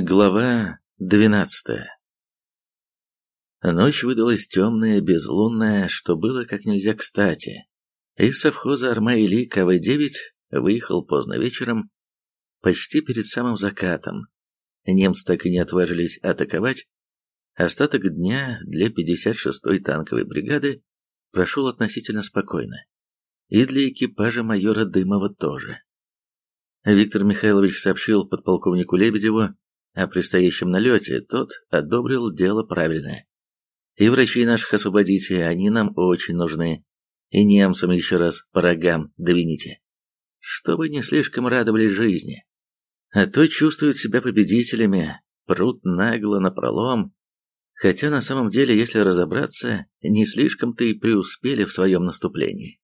Глава двенадцатая Ночь выдалась темная, безлунная, что было как нельзя кстати. Из совхоза Армаили КВ-9 выехал поздно вечером, почти перед самым закатом. Немцы так и не отважились атаковать. Остаток дня для 56-й танковой бригады прошел относительно спокойно. И для экипажа майора Дымова тоже. Виктор Михайлович сообщил подполковнику Лебедеву, о предстоящем налете, тот одобрил дело правильное. И врачи наших освободите, они нам очень нужны. И немцам еще раз по рогам довините. Чтобы не слишком радовались жизни. А то чувствуют себя победителями, прут нагло напролом. Хотя на самом деле, если разобраться, не слишком-то и преуспели в своем наступлении.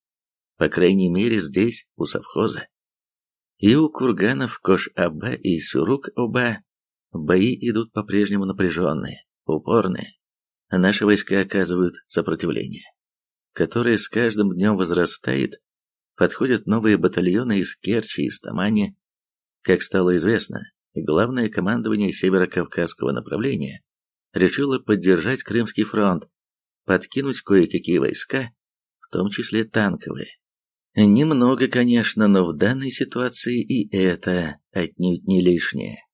По крайней мере здесь, у совхоза. И у курганов Кош-Аба и Сюрук-Оба Бои идут по-прежнему напряженные, упорные. Наши войска оказывают сопротивление, которое с каждым днем возрастает. Подходят новые батальоны из Керчи и Стамани. Как стало известно, главное командование Северо-Кавказского направления решило поддержать Крымский фронт, подкинуть кое-какие войска, в том числе танковые. Немного, конечно, но в данной ситуации и это отнюдь не лишнее.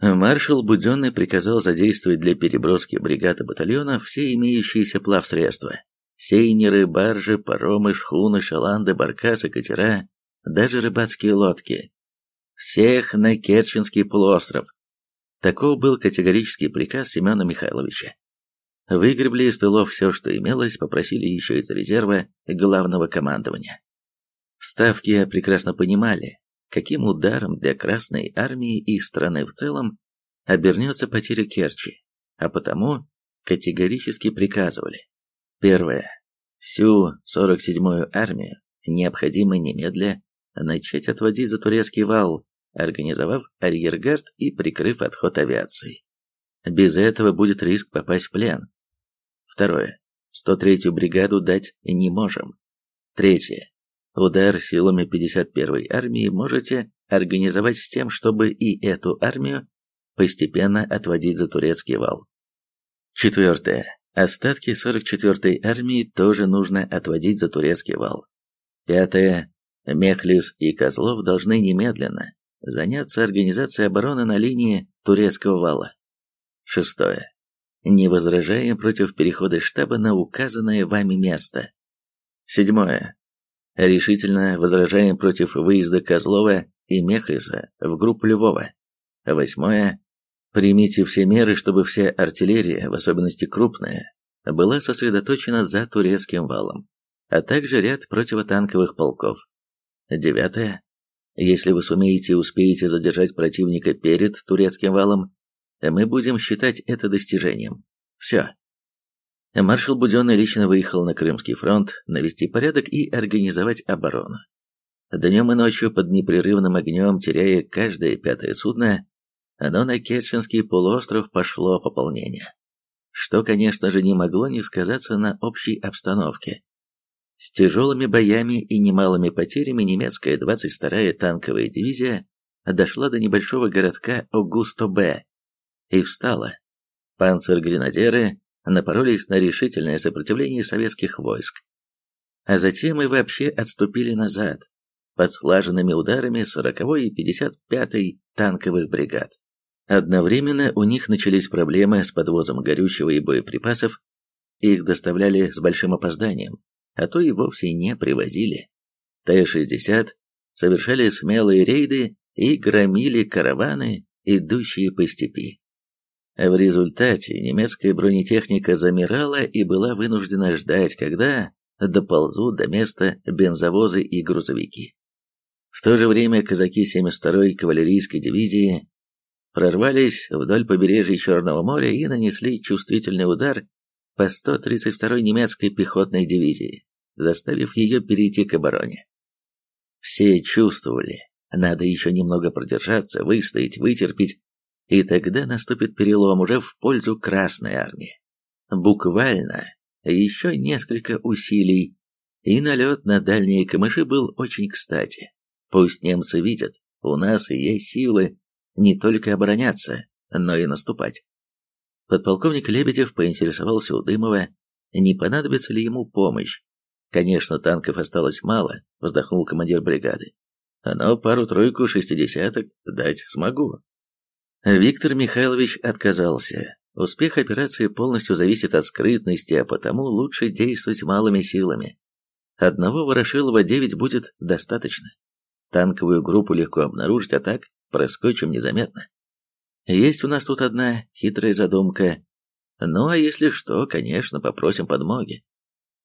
Маршал Буденный приказал задействовать для переброски бригады батальона все имеющиеся плавсредства. Сейнеры, баржи, паромы, шхуны, шаланды, баркасы, катера, даже рыбацкие лодки. Всех на Керченский полуостров. Таков был категорический приказ Семена Михайловича. Выгребли из тылов все, что имелось, попросили еще из резерва главного командования. Ставки прекрасно понимали, каким ударом для Красной Армии и страны в целом обернется потеря Керчи, а потому категорически приказывали. Первое. Всю 47-ю армию необходимо немедля начать отводить за турецкий вал, организовав арьергард и прикрыв отход авиации. Без этого будет риск попасть в плен. Второе. 103-ю бригаду дать не можем. Третье. Удар силами 51-й армии можете организовать с тем, чтобы и эту армию постепенно отводить за турецкий вал. Четвертое. Остатки 44-й армии тоже нужно отводить за турецкий вал. Пятое. Мехлис и Козлов должны немедленно заняться организацией обороны на линии турецкого вала. Шестое. Не возражаем против перехода штаба на указанное вами место. Седьмое. Решительно возражаем против выезда Козлова и Мехлиса в группу Львова. Восьмое. Примите все меры, чтобы вся артиллерия, в особенности крупная, была сосредоточена за турецким валом, а также ряд противотанковых полков. Девятое. Если вы сумеете и успеете задержать противника перед турецким валом, мы будем считать это достижением. Все. Маршал Буденный лично выехал на Крымский фронт навести порядок и организовать оборону. Днем и ночью под непрерывным огнем, теряя каждое пятое судно, оно на Керченский полуостров пошло пополнение. Что, конечно же, не могло не сказаться на общей обстановке. С тяжелыми боями и немалыми потерями немецкая 22-я танковая дивизия дошла до небольшого городка Огусто-Б и встала. Панцергренадеры напоролись на решительное сопротивление советских войск. А затем и вообще отступили назад, под слаженными ударами 40-й и 55-й танковых бригад. Одновременно у них начались проблемы с подвозом горючего и боеприпасов, их доставляли с большим опозданием, а то и вовсе не привозили. Т-60 совершали смелые рейды и громили караваны, идущие по степи. В результате немецкая бронетехника замирала и была вынуждена ждать, когда доползут до места бензовозы и грузовики. В то же время казаки 72-й кавалерийской дивизии прорвались вдоль побережья Черного моря и нанесли чувствительный удар по 132-й немецкой пехотной дивизии, заставив ее перейти к обороне. Все чувствовали, надо еще немного продержаться, выстоять, вытерпеть, и тогда наступит перелом уже в пользу Красной Армии. Буквально еще несколько усилий, и налет на дальние камыши был очень кстати. Пусть немцы видят, у нас есть силы не только обороняться, но и наступать. Подполковник Лебедев поинтересовался у Дымова, не понадобится ли ему помощь. Конечно, танков осталось мало, вздохнул командир бригады. Но пару-тройку шестидесяток дать смогу. Виктор Михайлович отказался. Успех операции полностью зависит от скрытности, а потому лучше действовать малыми силами. Одного Ворошилова-9 будет достаточно. Танковую группу легко обнаружить, а так проскочим незаметно. Есть у нас тут одна хитрая задумка. Ну, а если что, конечно, попросим подмоги.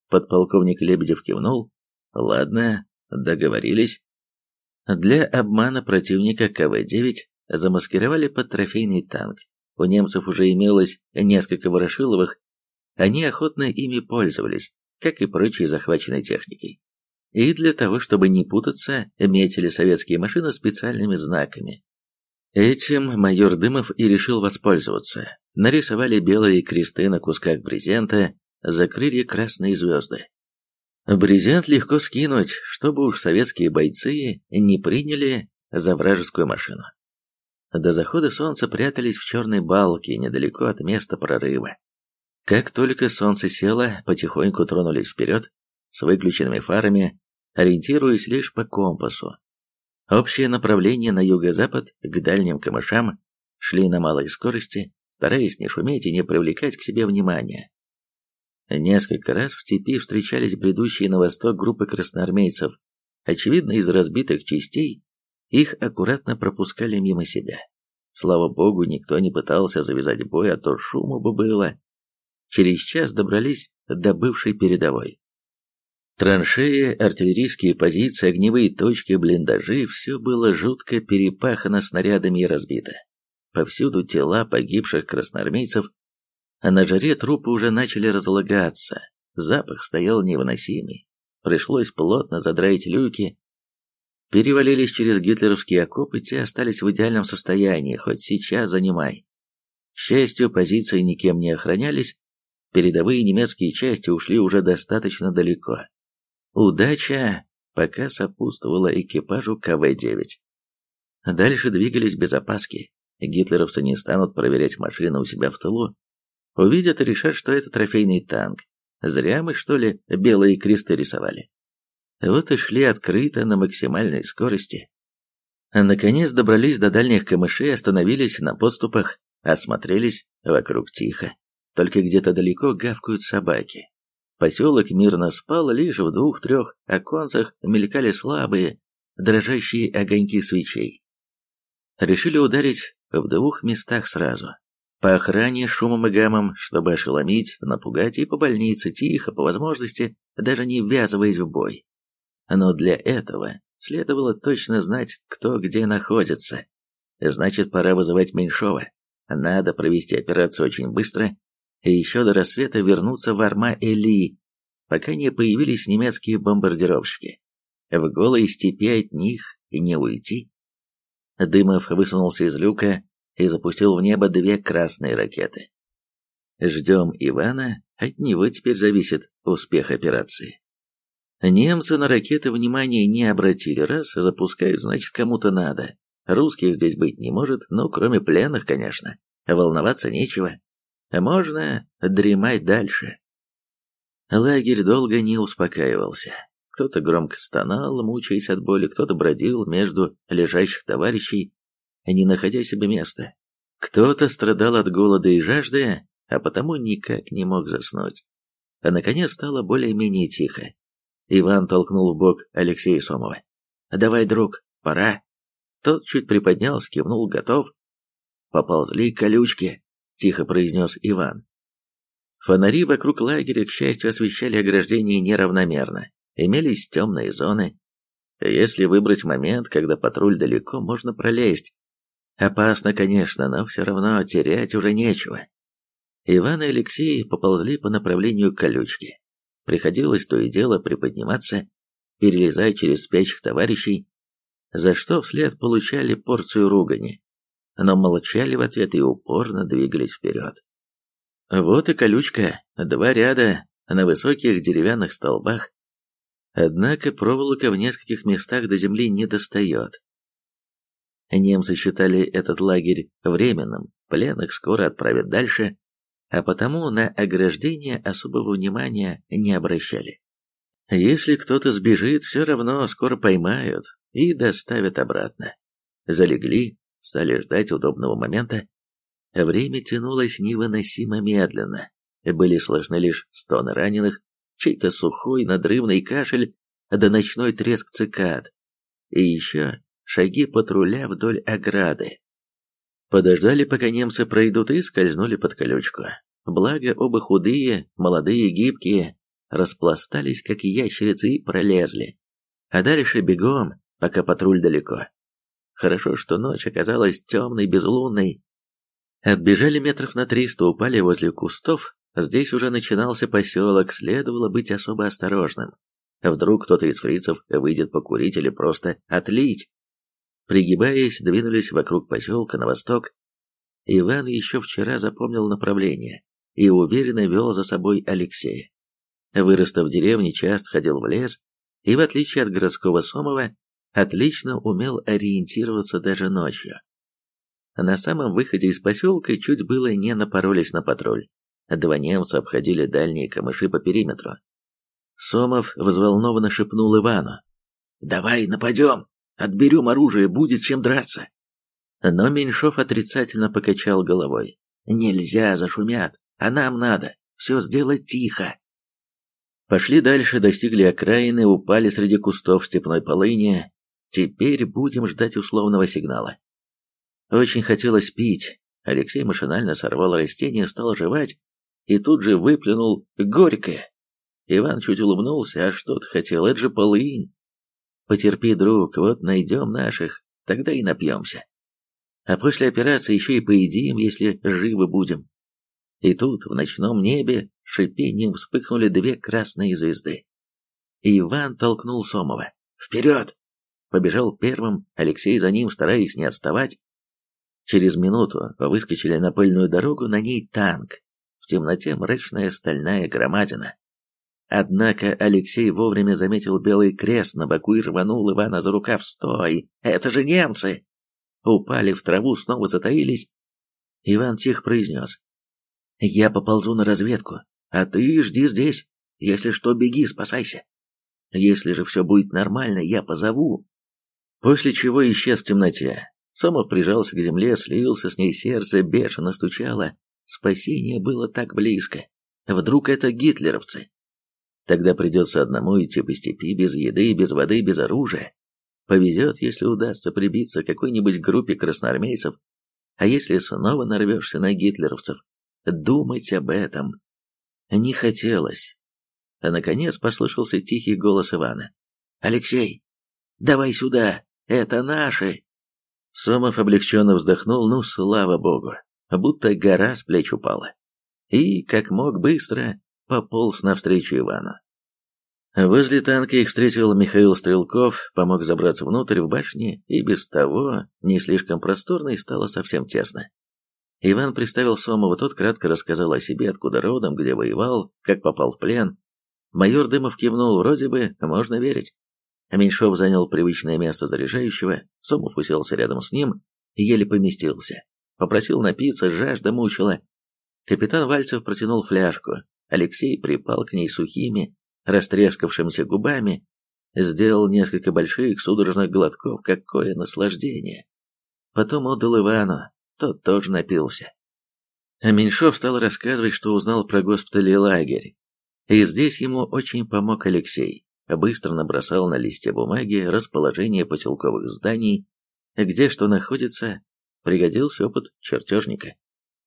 Подполковник Лебедев кивнул. Ладно, договорились. Для обмана противника КВ-9 замаскировали под трофейный танк. У немцев уже имелось несколько ворошиловых, они охотно ими пользовались, как и прочей захваченной техникой. И для того, чтобы не путаться, метили советские машины специальными знаками. Этим майор Дымов и решил воспользоваться. Нарисовали белые кресты на кусках брезента, закрыли красные звезды. Брезент легко скинуть, чтобы уж советские бойцы не приняли за вражескую машину. До захода солнца прятались в черной балке недалеко от места прорыва. Как только солнце село, потихоньку тронулись вперед, с выключенными фарами, ориентируясь лишь по компасу. Общее направление на юго-запад, к дальним камышам, шли на малой скорости, стараясь не шуметь и не привлекать к себе внимания. Несколько раз в степи встречались бредущие на восток группы красноармейцев. Очевидно, из разбитых частей их аккуратно пропускали мимо себя. Слава богу, никто не пытался завязать бой, а то шуму бы было. Через час добрались до бывшей передовой. Траншеи, артиллерийские позиции, огневые точки, блиндажи – все было жутко перепахано снарядами и разбито. Повсюду тела погибших красноармейцев а на жаре трупы уже начали разлагаться, запах стоял невыносимый. Пришлось плотно задраить люки. Перевалились через гитлеровские окопы, те остались в идеальном состоянии, хоть сейчас занимай. К счастью, позиции никем не охранялись, передовые немецкие части ушли уже достаточно далеко. Удача пока сопутствовала экипажу КВ-9. Дальше двигались без опаски. Гитлеровцы не станут проверять машины у себя в тылу, Увидят и решат, что это трофейный танк. Зря мы, что ли, белые кресты рисовали. Вот и шли открыто на максимальной скорости. Наконец добрались до дальних камышей, остановились на подступах, осмотрелись, вокруг тихо. Только где-то далеко гавкают собаки. Поселок мирно спал, лишь в двух-трех оконцах мелькали слабые, дрожащие огоньки свечей. Решили ударить в двух местах сразу. По охране шумом и гамом, чтобы ошеломить, напугать и по больнице, тихо, по возможности, даже не ввязываясь в бой. Но для этого следовало точно знать, кто где находится. Значит, пора вызывать Меньшова. Надо провести операцию очень быстро и еще до рассвета вернуться в Арма-Эли, пока не появились немецкие бомбардировщики. В голой степи от них и не уйти. Дымов высунулся из люка, и запустил в небо две красные ракеты. Ждем Ивана, от него теперь зависит успех операции. Немцы на ракеты внимания не обратили, раз запускают, значит кому-то надо. Русских здесь быть не может, ну кроме пленных, конечно. Волноваться нечего. Можно дремать дальше. Лагерь долго не успокаивался. Кто-то громко стонал, мучаясь от боли, кто-то бродил между лежащих товарищей, не находя себе места. Кто-то страдал от голода и жажды, а потому никак не мог заснуть. А наконец стало более-менее тихо. Иван толкнул в бок Алексея Сомова. «Давай, друг, пора». Тот чуть приподнялся, кивнул, готов. «Поползли колючки», — тихо произнес Иван. Фонари вокруг лагеря, к счастью, освещали ограждение неравномерно. Имелись темные зоны. Если выбрать момент, когда патруль далеко, можно пролезть. Опасно, конечно, но все равно терять уже нечего. Иван и Алексей поползли по направлению колючки. Приходилось то и дело приподниматься, перелезать через спящих товарищей, за что вслед получали порцию ругани, но молчали в ответ и упорно двигались вперед. Вот и колючка, два ряда на высоких деревянных столбах. Однако проволока в нескольких местах до земли не достает. Немцы считали этот лагерь временным, Пленных скоро отправят дальше, а потому на ограждение особого внимания не обращали. Если кто-то сбежит, все равно скоро поймают и доставят обратно. Залегли, стали ждать удобного момента. Время тянулось невыносимо медленно. Были слышны лишь стоны раненых, чей-то сухой надрывный кашель, да ночной треск цикад. И еще шаги патруля вдоль ограды. Подождали, пока немцы пройдут, и скользнули под колючку. Благо, оба худые, молодые, гибкие, распластались, как ящерицы, и пролезли. А дальше бегом, пока патруль далеко. Хорошо, что ночь оказалась темной, безлунной. Отбежали метров на триста, упали возле кустов. Здесь уже начинался поселок, следовало быть особо осторожным. Вдруг кто-то из фрицев выйдет покурить или просто отлить. Пригибаясь, двинулись вокруг поселка на восток. Иван еще вчера запомнил направление и уверенно вел за собой Алексея. Вырастав в деревне, часто ходил в лес и, в отличие от городского Сомова, отлично умел ориентироваться даже ночью. На самом выходе из поселка чуть было не напоролись на патруль. Два немца обходили дальние камыши по периметру. Сомов взволнованно шепнул Ивану. «Давай нападем, отберем оружие, будет чем драться». Но Меньшов отрицательно покачал головой. «Нельзя, зашумят, а нам надо все сделать тихо». Пошли дальше, достигли окраины, упали среди кустов степной полыни. Теперь будем ждать условного сигнала. Очень хотелось пить. Алексей машинально сорвал растение, стал жевать и тут же выплюнул горькое. Иван чуть улыбнулся, а что ты хотел, это же полынь. Потерпи, друг, вот найдем наших, тогда и напьемся. А после операции еще и поедим, если живы будем. И тут, в ночном небе, шипением вспыхнули две красные звезды. Иван толкнул Сомова. «Вперед!» Побежал первым, Алексей за ним, стараясь не отставать. Через минуту выскочили на пыльную дорогу, на ней танк. В темноте мрачная стальная громадина. Однако Алексей вовремя заметил белый крест на боку и рванул Ивана за рукав. «Стой! Это же немцы!» Упали в траву, снова затаились. Иван тихо произнес. «Я поползу на разведку, а ты жди здесь. Если что, беги, спасайся. Если же все будет нормально, я позову». После чего исчез в темноте. Сомов прижался к земле, слился с ней сердце, бешено стучало. Спасение было так близко. Вдруг это гитлеровцы? Тогда придется одному идти по степи, без еды, без воды, без оружия. Повезет, если удастся прибиться к какой-нибудь группе красноармейцев. А если снова нарвешься на гитлеровцев, думать об этом не хотелось. А наконец послышался тихий голос Ивана. «Алексей, давай сюда, это наши!» Сомов облегченно вздохнул, ну, слава богу, будто гора с плеч упала. И, как мог быстро, пополз навстречу Ивану. Возле танка их встретил Михаил Стрелков, помог забраться внутрь в башне, и без того не слишком просторно и стало совсем тесно. Иван представил Сомова, тот кратко рассказал о себе, откуда родом, где воевал, как попал в плен. Майор Дымов кивнул, вроде бы, можно верить. Меньшов занял привычное место заряжающего, Сомов уселся рядом с ним, еле поместился. Попросил напиться, жажда мучила. Капитан Вальцев протянул фляжку. Алексей припал к ней сухими, растрескавшимися губами, сделал несколько больших судорожных глотков, какое наслаждение. Потом отдал Ивану, тот тоже напился. А Меньшов стал рассказывать, что узнал про госпиталь и лагерь. И здесь ему очень помог Алексей. Быстро набросал на листе бумаги расположение поселковых зданий, где что находится, пригодился опыт чертежника.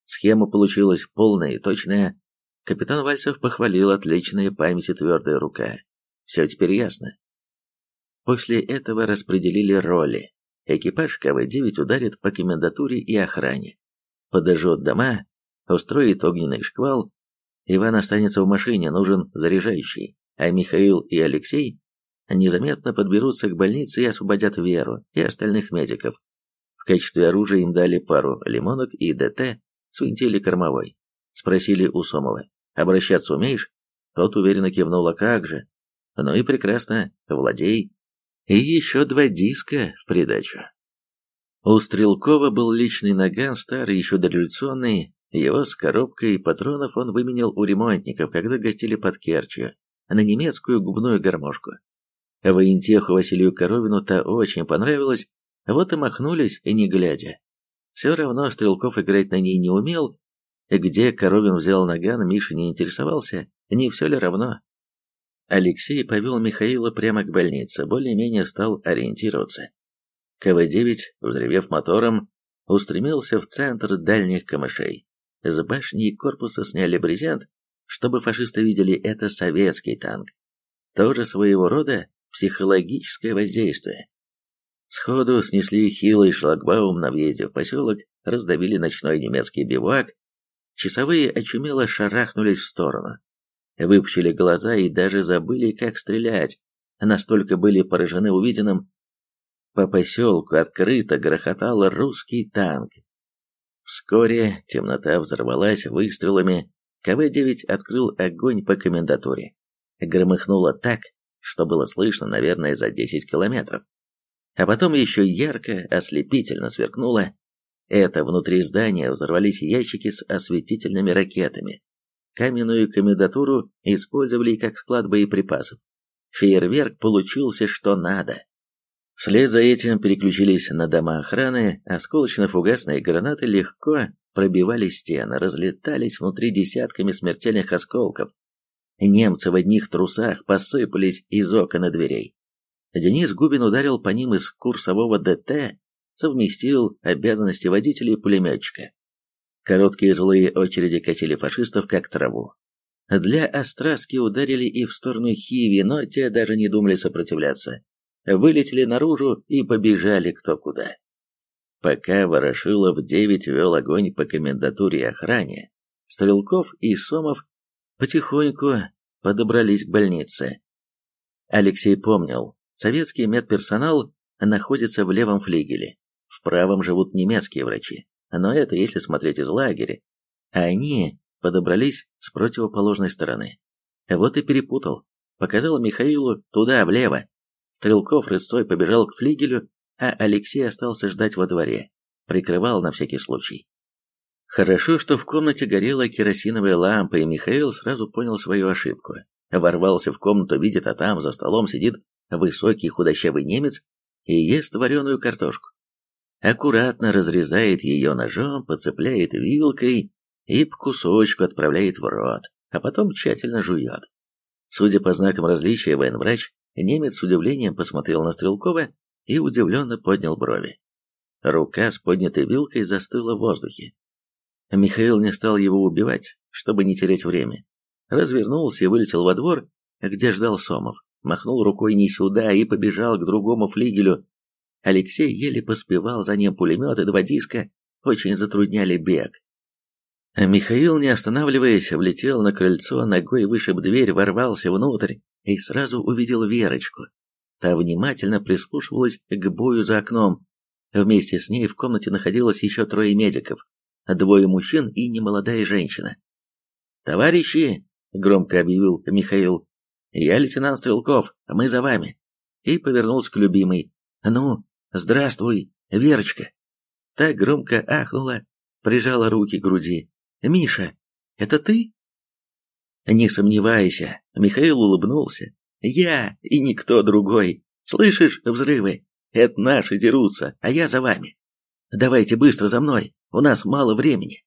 Схема получилась полная и точная. Капитан Вальцев похвалил отличная память и твердая рука. Все теперь ясно. После этого распределили роли. Экипаж КВ-9 ударит по комендатуре и охране. Подожжет дома, устроит огненный шквал. Иван останется в машине, нужен заряжающий. А Михаил и Алексей незаметно подберутся к больнице и освободят Веру и остальных медиков. В качестве оружия им дали пару лимонок и ДТ, свинтили кормовой. Спросили у Сомова, обращаться умеешь? Тот уверенно кивнул, а как же? Ну и прекрасно, владей. И еще два диска в придачу. У Стрелкова был личный наган, старый, еще дореволюционный. Его с коробкой патронов он выменял у ремонтников, когда гостили под Керчью, на немецкую губную гармошку. Воентеху Василию Коровину та очень понравилась, вот и махнулись, не глядя. Все равно Стрелков играть на ней не умел, где Коровин взял наган, Миша не интересовался, не все ли равно. Алексей повел Михаила прямо к больнице, более-менее стал ориентироваться. КВ-9, взревев мотором, устремился в центр дальних камышей. С башни и корпуса сняли брезент, чтобы фашисты видели это советский танк. Тоже своего рода психологическое воздействие. Сходу снесли хилый шлагбаум на въезде в поселок, раздавили ночной немецкий бивак, часовые очумело шарахнулись в сторону. Выпучили глаза и даже забыли, как стрелять, настолько были поражены увиденным, по поселку открыто грохотал русский танк. Вскоре темнота взорвалась выстрелами, КВ-9 открыл огонь по комендатуре. Громыхнуло так, что было слышно, наверное, за 10 километров. А потом еще ярко, ослепительно сверкнуло. Это внутри здания взорвались ящики с осветительными ракетами. Каменную комендатуру использовали как склад боеприпасов. Фейерверк получился что надо. Вслед за этим переключились на дома охраны, осколочно-фугасные гранаты легко пробивали стены, разлетались внутри десятками смертельных осколков. Немцы в одних трусах посыпались из окон и дверей. Денис Губин ударил по ним из курсового ДТ, совместил обязанности водителя и пулеметчика. Короткие злые очереди катили фашистов как траву. Для Остраски ударили и в сторону Хиви, но те даже не думали сопротивляться вылетели наружу и побежали кто куда. Пока Ворошилов девять вел огонь по комендатуре и охране, Стрелков и Сомов потихоньку подобрались к больнице. Алексей помнил, советский медперсонал находится в левом флигеле, в правом живут немецкие врачи, но это если смотреть из лагеря, а они подобрались с противоположной стороны. Вот и перепутал, показал Михаилу туда, влево. Стрелков рысцой побежал к флигелю, а Алексей остался ждать во дворе, прикрывал на всякий случай. Хорошо, что в комнате горела керосиновая лампа, и Михаил сразу понял свою ошибку. Ворвался в комнату, видит, а там за столом сидит высокий худощавый немец и ест вареную картошку. Аккуратно разрезает ее ножом, подцепляет вилкой и кусочку отправляет в рот, а потом тщательно жует. Судя по знакам различия, военврач Немец с удивлением посмотрел на Стрелкова и удивленно поднял брови. Рука с поднятой вилкой застыла в воздухе. Михаил не стал его убивать, чтобы не терять время. Развернулся и вылетел во двор, где ждал Сомов. Махнул рукой не сюда и побежал к другому флигелю. Алексей еле поспевал за ним пулемет и два диска, очень затрудняли бег. Михаил, не останавливаясь, влетел на крыльцо, ногой вышиб дверь, ворвался внутрь, и сразу увидел Верочку. Та внимательно прислушивалась к бою за окном. Вместе с ней в комнате находилось еще трое медиков, двое мужчин и немолодая женщина. «Товарищи!» — громко объявил Михаил. «Я лейтенант Стрелков, мы за вами!» И повернулся к любимой. «Ну, здравствуй, Верочка!» Так громко ахнула, прижала руки к груди. «Миша, это ты?» «Не сомневайся», — Михаил улыбнулся. «Я и никто другой. Слышишь взрывы? Это наши дерутся, а я за вами. Давайте быстро за мной, у нас мало времени».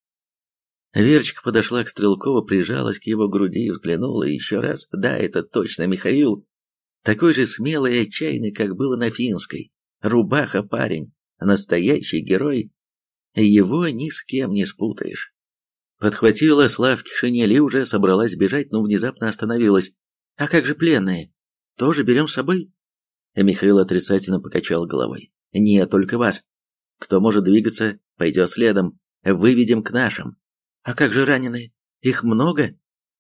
Верочка подошла к Стрелкову, прижалась к его груди и взглянула еще раз. Да, это точно Михаил. Такой же смелый и отчаянный, как было на финской. Рубаха парень, настоящий герой. Его ни с кем не спутаешь. Подхватила Славки шинель и уже собралась бежать, но внезапно остановилась. «А как же пленные? Тоже берем с собой?» Михаил отрицательно покачал головой. «Нет, только вас. Кто может двигаться, пойдет следом. Выведем к нашим. А как же раненые? Их много?»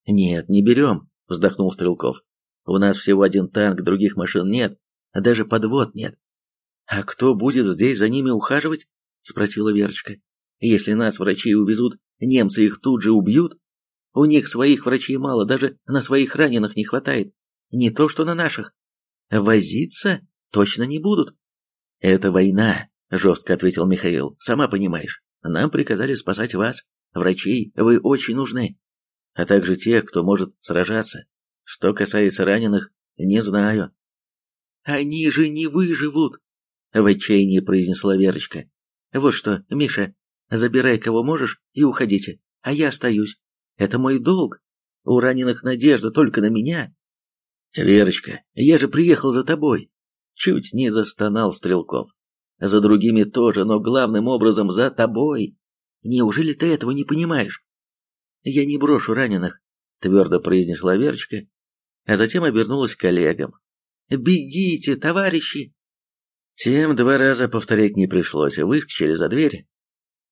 «Нет, не берем», — вздохнул Стрелков. «У нас всего один танк, других машин нет, а даже подвод нет». «А кто будет здесь за ними ухаживать?» — спросила Верочка. «Если нас врачи увезут Немцы их тут же убьют. У них своих врачей мало, даже на своих раненых не хватает. Не то что на наших. Возиться точно не будут. Это война, — жестко ответил Михаил. «Сама понимаешь, нам приказали спасать вас, врачей, вы очень нужны, а также тех, кто может сражаться. Что касается раненых, не знаю». «Они же не выживут!» — в отчаянии произнесла Верочка. «Вот что, Миша, забирай кого можешь и уходите, а я остаюсь. Это мой долг. У раненых надежда только на меня». «Верочка, я же приехал за тобой!» Чуть не застонал Стрелков. За другими тоже, но главным образом за тобой. Неужели ты этого не понимаешь? Я не брошу раненых, твердо произнесла Верочка, а затем обернулась к коллегам. Бегите, товарищи! Тем два раза повторять не пришлось, выскочили за дверь.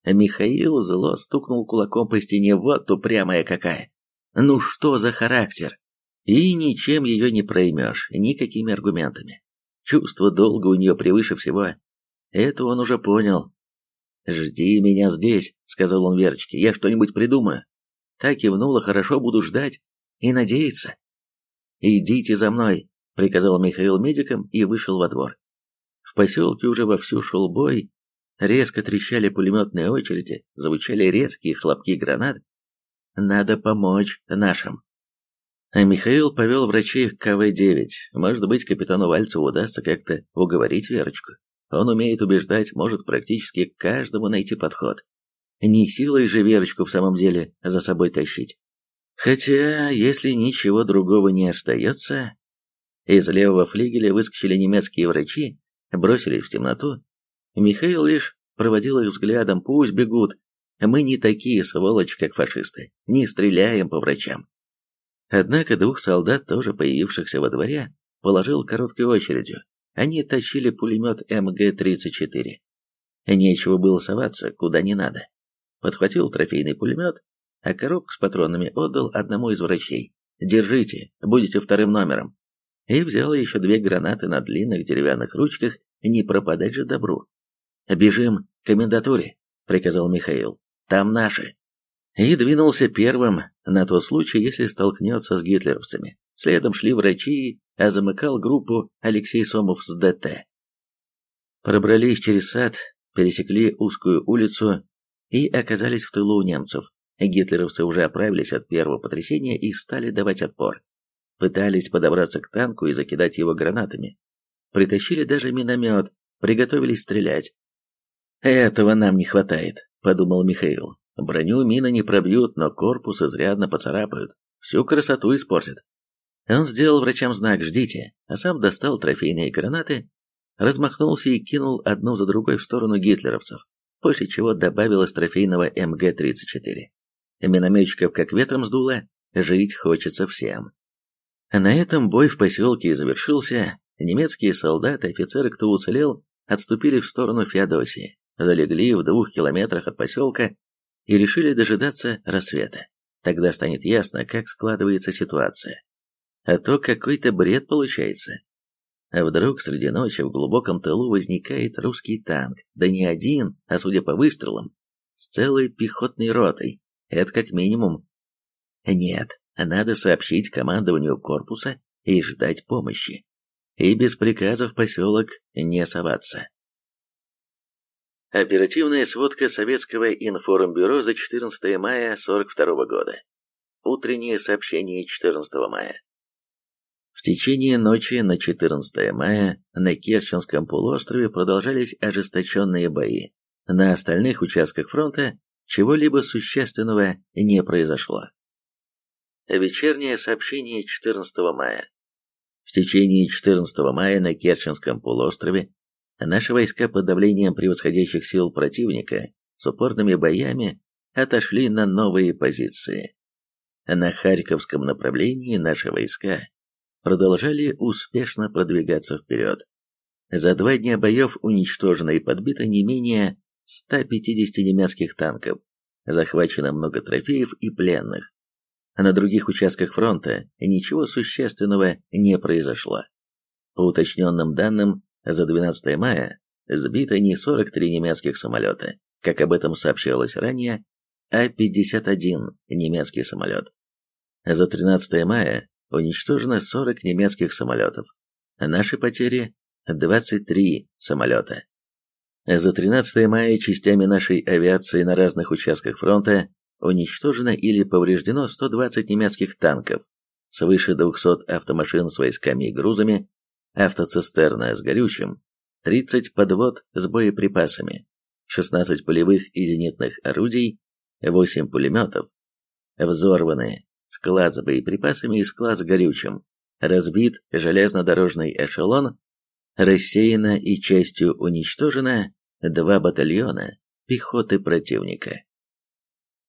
Михаил зло стукнул кулаком по стене, вот упрямая какая. Ну что за характер? И ничем ее не проймешь, никакими аргументами. Чувство долга у нее превыше всего. Это он уже понял. «Жди меня здесь», — сказал он Верочке, — «я что-нибудь придумаю». Так кивнула, хорошо буду ждать и надеяться. «Идите за мной», — приказал Михаил медикам и вышел во двор. Поселке уже вовсю шел бой, резко трещали пулеметные очереди, звучали резкие хлопки гранат. «Надо помочь нашим». А Михаил повел врачей к КВ-9. Может быть, капитану Вальцеву удастся как-то уговорить Верочку. Он умеет убеждать, может практически каждому найти подход. Не силой же Верочку в самом деле за собой тащить. Хотя, если ничего другого не остается... Из левого флигеля выскочили немецкие врачи, бросились в темноту. Михаил лишь проводил их взглядом, пусть бегут. Мы не такие сволочи, как фашисты, не стреляем по врачам. Однако двух солдат, тоже появившихся во дворе, положил короткой очередью, они тащили пулемет МГ-34. Нечего было соваться, куда не надо. Подхватил трофейный пулемет, а коробку с патронами отдал одному из врачей. «Держите, будете вторым номером». И взял еще две гранаты на длинных деревянных ручках, не пропадать же добру. «Бежим к комендатуре», — приказал Михаил. «Там наши». И двинулся первым, на тот случай, если столкнется с гитлеровцами. Следом шли врачи а замыкал группу Алексей Сомов с ДТ. Пробрались через сад, пересекли узкую улицу и оказались в тылу у немцев. Гитлеровцы уже оправились от первого потрясения и стали давать отпор. Пытались подобраться к танку и закидать его гранатами. Притащили даже миномет, приготовились стрелять. «Этого нам не хватает», — подумал Михаил. «Броню мины не пробьют, но корпус изрядно поцарапают. Всю красоту испортят. Он сделал врачам знак «Ждите», а сам достал трофейные гранаты, размахнулся и кинул одну за другой в сторону гитлеровцев, после чего добавил из трофейного МГ-34. Минометчиков как ветром сдуло, жить хочется всем. На этом бой в поселке и завершился. Немецкие солдаты, офицеры, кто уцелел, отступили в сторону Феодосии, залегли в двух километрах от поселка и решили дожидаться рассвета. Тогда станет ясно, как складывается ситуация. А то какой-то бред получается. А вдруг среди ночи в глубоком тылу возникает русский танк, да не один, а судя по выстрелам, с целой пехотной ротой. Это как минимум. Нет, надо сообщить командованию корпуса и ждать помощи. И без приказа в поселок не соваться. Оперативная сводка Советского информбюро за 14 мая 42 года. Утреннее сообщение 14 мая. В течение ночи на 14 мая на Керченском полуострове продолжались ожесточенные бои. На остальных участках фронта чего-либо существенного не произошло. Вечернее сообщение 14 мая. В течение 14 мая на Керченском полуострове наши войска под давлением превосходящих сил противника с упорными боями отошли на новые позиции. На Харьковском направлении наши войска продолжали успешно продвигаться вперед. За два дня боев уничтожено и подбито не менее 150 немецких танков, захвачено много трофеев и пленных. На других участках фронта ничего существенного не произошло. По уточненным данным, за 12 мая сбито не 43 немецких самолета, как об этом сообщалось ранее, а 51 немецкий самолет. За 13 мая уничтожено 40 немецких самолетов. Наши потери – 23 самолета. За 13 мая частями нашей авиации на разных участках фронта уничтожено или повреждено 120 немецких танков, свыше 200 автомашин с войсками и грузами, автоцистерна с горючим, 30 подвод с боеприпасами, 16 полевых и зенитных орудий, 8 пулеметов, взорваны склад с боеприпасами и склад с горючим, разбит железнодорожный эшелон, рассеяно и частью уничтожено два батальона пехоты противника.